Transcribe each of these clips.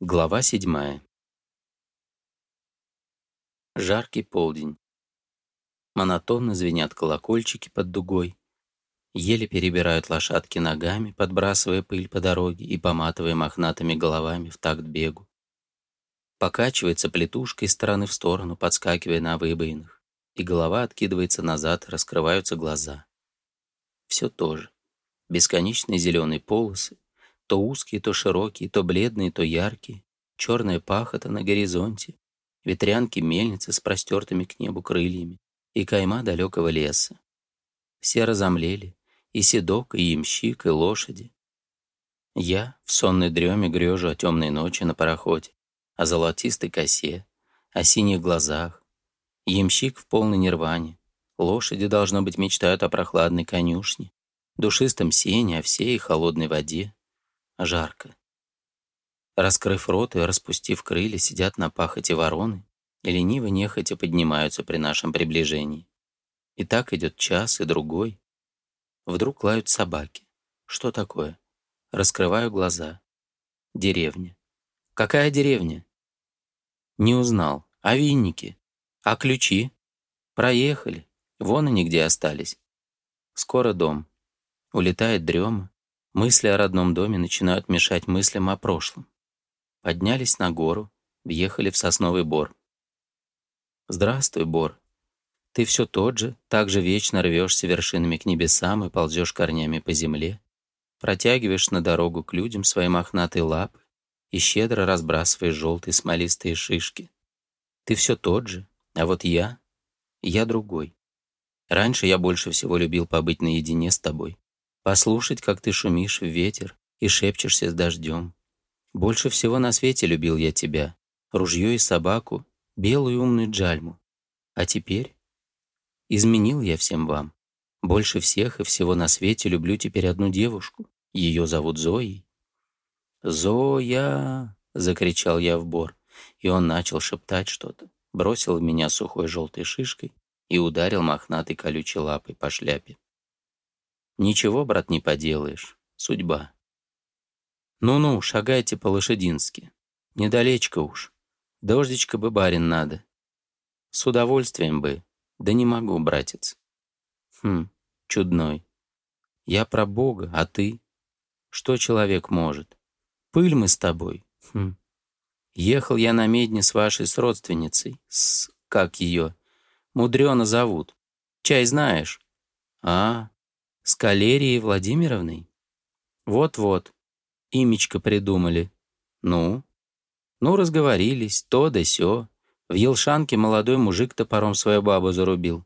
Глава седьмая. Жаркий полдень. Монотонно звенят колокольчики под дугой. Еле перебирают лошадки ногами, подбрасывая пыль по дороге и поматывая мохнатыми головами в такт бегу. Покачивается плетушка из стороны в сторону, подскакивая на выбоинах, и голова откидывается назад, раскрываются глаза. Все то же. Бесконечные зеленые полосы, то узкий, то широкий, то бледный, то яркий, черная пахота на горизонте, ветрянки-мельницы с простертыми к небу крыльями и кайма далекого леса. Все разомлели, и седок, и ямщик, и лошади. Я в сонной дреме грежу о темной ночи на пароходе, о золотистой косе, о синих глазах. Ямщик в полной нирване. Лошади, должно быть, мечтают о прохладной конюшне, душистом сене, о и холодной воде жарко. Раскрыв рот и распустив крылья, сидят на пахоте вороны и лениво нехотя поднимаются при нашем приближении. И так идет час и другой. Вдруг лают собаки. Что такое? Раскрываю глаза. Деревня. Какая деревня? Не узнал. А винники? А ключи? Проехали. Вон они где остались. Скоро дом. Улетает дрема. Мысли о родном доме начинают мешать мыслям о прошлом. Поднялись на гору, въехали в сосновый бор. «Здравствуй, бор. Ты все тот же, так же вечно рвешься вершинами к небесам и ползешь корнями по земле, протягиваешь на дорогу к людям свои мохнатые лапы и щедро разбрасываешь желтые смолистые шишки. Ты все тот же, а вот я, я другой. Раньше я больше всего любил побыть наедине с тобой, послушать, как ты шумишь в ветер и шепчешься с дождем. Больше всего на свете любил я тебя, ружье и собаку, белую умную джальму. А теперь изменил я всем вам. Больше всех и всего на свете люблю теперь одну девушку. Ее зовут Зои. «Зоя!» — закричал я в бор, и он начал шептать что-то, бросил в меня сухой желтой шишкой и ударил мохнатой колючей лапой по шляпе. Ничего, брат, не поделаешь. Судьба. Ну-ну, шагайте по-лошадински. Недалечко уж. Дождичка бы барин надо. С удовольствием бы. Да не могу, братец. Хм, чудной. Я про Бога, а ты? Что человек может? Пыль мы с тобой. Хм. Ехал я на медне с вашей с родственницей. С... как ее? Мудрено зовут. Чай знаешь? А, с Калерией Владимировной? Вот-вот. Имечко придумали. Ну? Ну, разговорились, то да сё. В Елшанке молодой мужик топором свою бабу зарубил.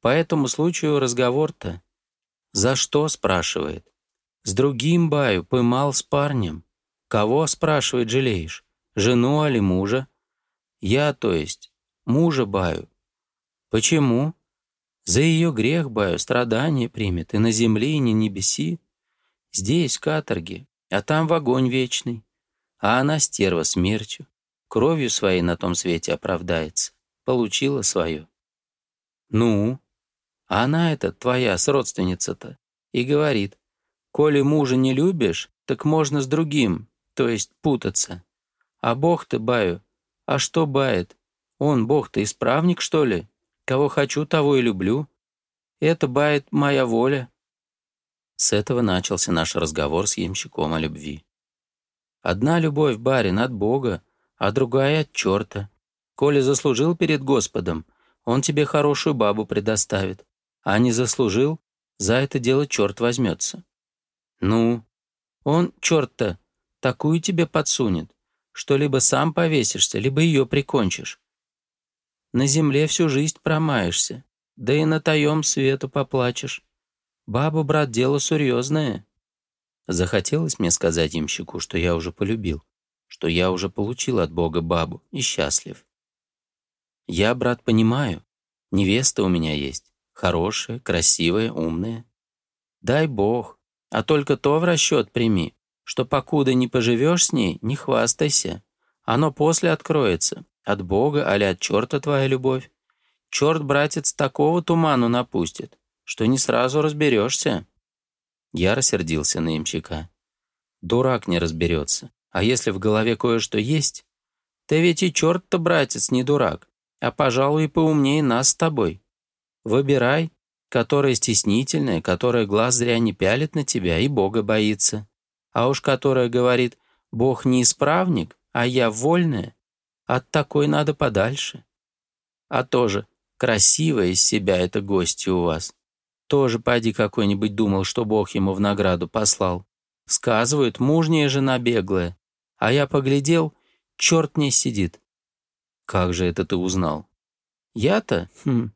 По этому случаю разговор-то. За что, спрашивает. С другим баю поймал с парнем. Кого, спрашивает, жалеешь? Жену или мужа? Я, то есть, мужа баю. Почему? За ее грех баю, страдания примет, и на земле, и на небеси. Здесь каторги, а там в огонь вечный. А она, стерва, смертью, кровью своей на том свете оправдается. Получила свое. Ну? А она эта, твоя, с родственница-то, и говорит, «Коли мужа не любишь, так можно с другим, то есть путаться. А бог ты, баю, а что бает? Он, бог ты, исправник, что ли?» Кого хочу, того и люблю. Это бает моя воля». С этого начался наш разговор с ямщиком о любви. «Одна любовь, барин, от Бога, а другая от черта. Коли заслужил перед Господом, он тебе хорошую бабу предоставит, а не заслужил, за это дело черт возьмется». «Ну, он, черт-то, такую тебе подсунет, что либо сам повесишься, либо ее прикончишь. На земле всю жизнь промаешься, да и на таем свету поплачешь. Баба, брат, дело серьезное. Захотелось мне сказать имщику, что я уже полюбил, что я уже получил от Бога бабу и счастлив. Я, брат, понимаю, невеста у меня есть, хорошая, красивая, умная. Дай Бог, а только то в расчет прими, что покуда не поживешь с ней, не хвастайся. Оно после откроется. От Бога, али от черта твоя любовь. Черт, братец, такого туману напустит, что не сразу разберешься. Я рассердился на имщика. Дурак не разберется. А если в голове кое-что есть? Ты ведь и черт-то, братец, не дурак, а, пожалуй, поумнее нас с тобой. Выбирай, которая стеснительная, которая глаз зря не пялит на тебя и Бога боится. А уж которая говорит «Бог не исправник. А я вольная? От такой надо подальше. А тоже красивая из себя эта гостья у вас. Тоже поди какой-нибудь думал, что Бог ему в награду послал. Сказывают, мужняя жена беглая. А я поглядел, черт не сидит. Как же это ты узнал? Я-то? Хм.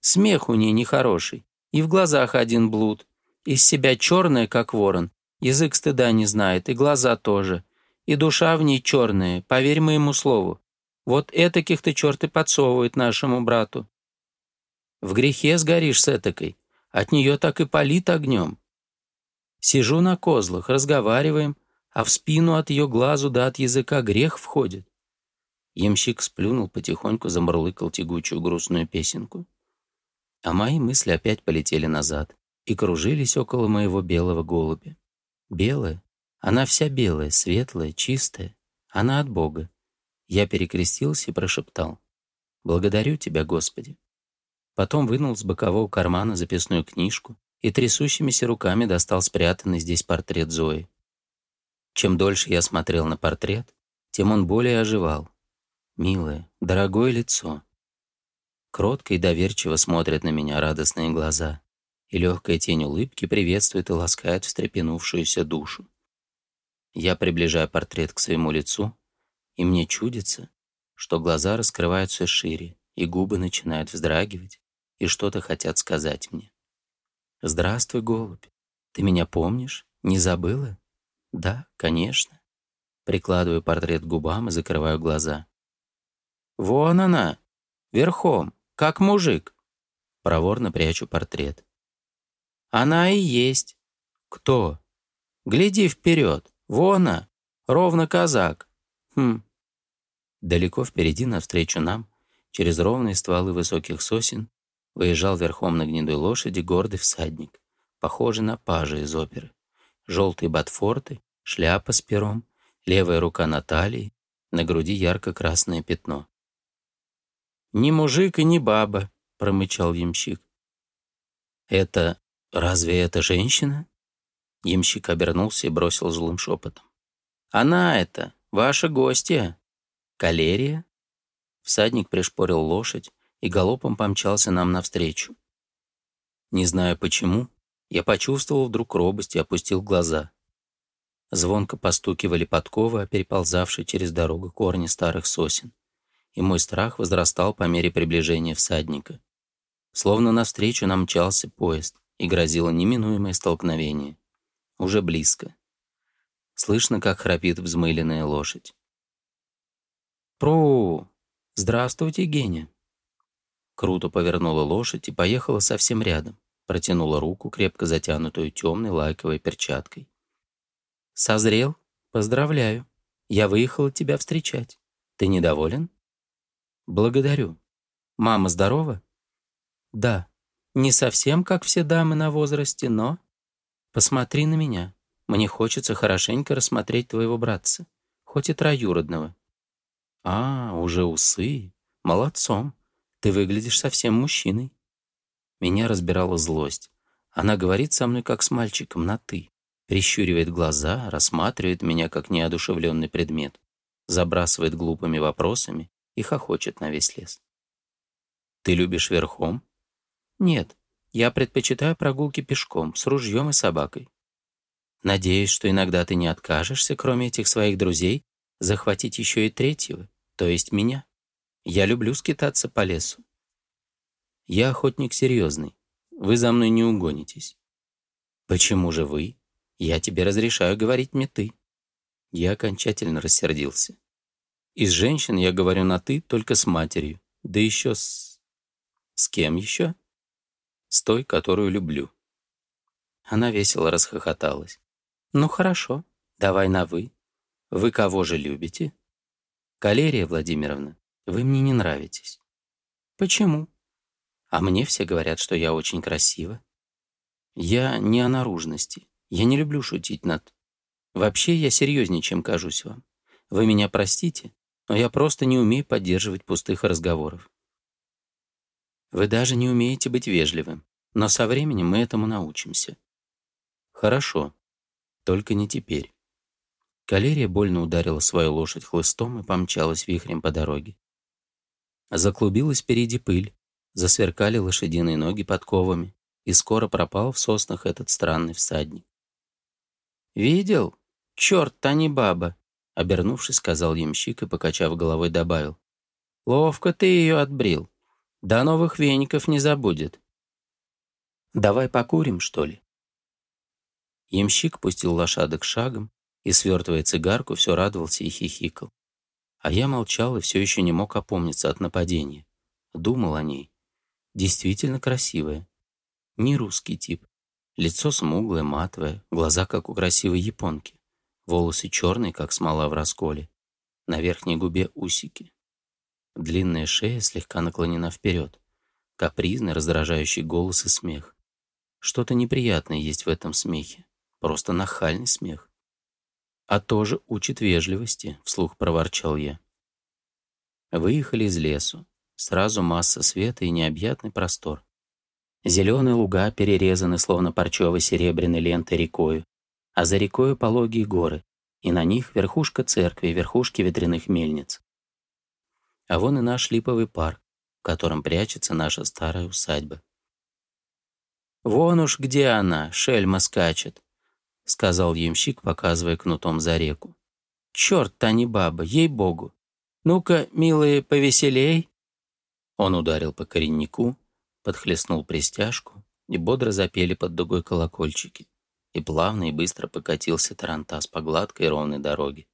Смех у ней нехороший. И в глазах один блуд. Из себя черная, как ворон. Язык стыда не знает, и глаза тоже и душа в ней черная, поверь моему слову. Вот этаких ты черты подсовывает нашему брату. В грехе сгоришь с этакой, от нее так и палит огнем. Сижу на козлах, разговариваем, а в спину от ее глазу да от языка грех входит. Емщик сплюнул потихоньку, замурлыкал тягучую грустную песенку. А мои мысли опять полетели назад и кружились около моего белого голубя. Белое, она вся белая, светлая, чистая. Она от Бога. Я перекрестился и прошептал. «Благодарю тебя, Господи». Потом вынул с бокового кармана записную книжку и трясущимися руками достал спрятанный здесь портрет Зои. Чем дольше я смотрел на портрет, тем он более оживал. Милое, дорогое лицо. Кротко и доверчиво смотрят на меня радостные глаза, и легкая тень улыбки приветствует и ласкает встрепенувшуюся душу. Я приближаю портрет к своему лицу, и мне чудится, что глаза раскрываются шире, и губы начинают вздрагивать, и что-то хотят сказать мне. «Здравствуй, голубь. Ты меня помнишь? Не забыла?» «Да, конечно». Прикладываю портрет к губам и закрываю глаза. «Вон она! Верхом! Как мужик!» Проворно прячу портрет. «Она и есть!» «Кто?» «Гляди вперед!» Вона, ровно казак. Хм. Далеко впереди, навстречу нам, через ровные стволы высоких сосен, выезжал верхом на гнедой лошади гордый всадник, похожий на пажа из оперы. Желтые ботфорты, шляпа с пером, левая рука на талии, на груди ярко-красное пятно. «Ни мужик и ни баба», — промычал ямщик. «Это... разве это женщина?» Ямщик обернулся и бросил злым шепотом. «Она это, ваша гостья! Калерия?» Всадник пришпорил лошадь и галопом помчался нам навстречу. Не знаю почему, я почувствовал вдруг робость и опустил глаза. Звонко постукивали подковы, переползавшие через дорогу корни старых сосен, и мой страх возрастал по мере приближения всадника. Словно навстречу нам мчался поезд, и грозило неминуемое столкновение уже близко. Слышно, как храпит взмыленная лошадь. «Пру! Здравствуйте, Геня!» Круто повернула лошадь и поехала совсем рядом, протянула руку, крепко затянутую темной лаковой перчаткой. «Созрел? Поздравляю! Я выехала тебя встречать. Ты недоволен?» «Благодарю. Мама здорова?» «Да. Не совсем, как все дамы на возрасте, но...» Посмотри на меня. Мне хочется хорошенько рассмотреть твоего братца, хоть и троюродного. А, уже усы. Молодцом. Ты выглядишь совсем мужчиной. Меня разбирала злость. Она говорит со мной, как с мальчиком, на «ты». Прищуривает глаза, рассматривает меня, как неодушевленный предмет. Забрасывает глупыми вопросами и хохочет на весь лес. «Ты любишь верхом?» «Нет, я предпочитаю прогулки пешком, с ружьем и собакой. Надеюсь, что иногда ты не откажешься, кроме этих своих друзей, захватить еще и третьего, то есть меня. Я люблю скитаться по лесу. Я охотник серьезный. Вы за мной не угонитесь. Почему же вы? Я тебе разрешаю говорить мне «ты». Я окончательно рассердился. Из женщин я говорю на «ты» только с матерью, да еще с... С кем еще? с той, которую люблю». Она весело расхохоталась. «Ну хорошо, давай на «вы». Вы кого же любите?» «Калерия Владимировна, вы мне не нравитесь». «Почему?» «А мне все говорят, что я очень красива». «Я не о наружности. Я не люблю шутить над... Вообще я серьезнее, чем кажусь вам. Вы меня простите, но я просто не умею поддерживать пустых разговоров. Вы даже не умеете быть вежливым, но со временем мы этому научимся. Хорошо, только не теперь. Калерия больно ударила свою лошадь хлыстом и помчалась вихрем по дороге. Заклубилась впереди пыль, засверкали лошадиные ноги подковами, и скоро пропал в соснах этот странный всадник. «Видел? Черт, та не баба!» — обернувшись, сказал ямщик и, покачав головой, добавил. «Ловко ты ее отбрил. До новых веников не забудет. Давай покурим, что ли? Ямщик пустил лошадок шагом и, свертывая цигарку, все радовался и хихикал. А я молчал и все еще не мог опомниться от нападения. Думал о ней. Действительно красивая. Не русский тип. Лицо смуглое, матовое, глаза, как у красивой японки. Волосы черные, как смола в расколе. На верхней губе усики. Длинная шея слегка наклонена вперед. Капризный, раздражающий голос и смех. Что-то неприятное есть в этом смехе. Просто нахальный смех. «А тоже учит вежливости», — вслух проворчал я. Выехали из лесу. Сразу масса света и необъятный простор. Зеленые луга перерезаны, словно парчевой серебряной лентой рекою, а за рекою пологие горы, и на них верхушка церкви и верхушки ветряных мельниц. А вон и наш липовый парк, в котором прячется наша старая усадьба. «Вон уж где она, шельма скачет», — сказал ямщик, показывая кнутом за реку. «Черт, та не баба, ей-богу! Ну-ка, милые, повеселей!» Он ударил по кореннику, подхлестнул пристяжку, и бодро запели под дугой колокольчики. И плавно и быстро покатился тарантас по гладкой ровной дороге.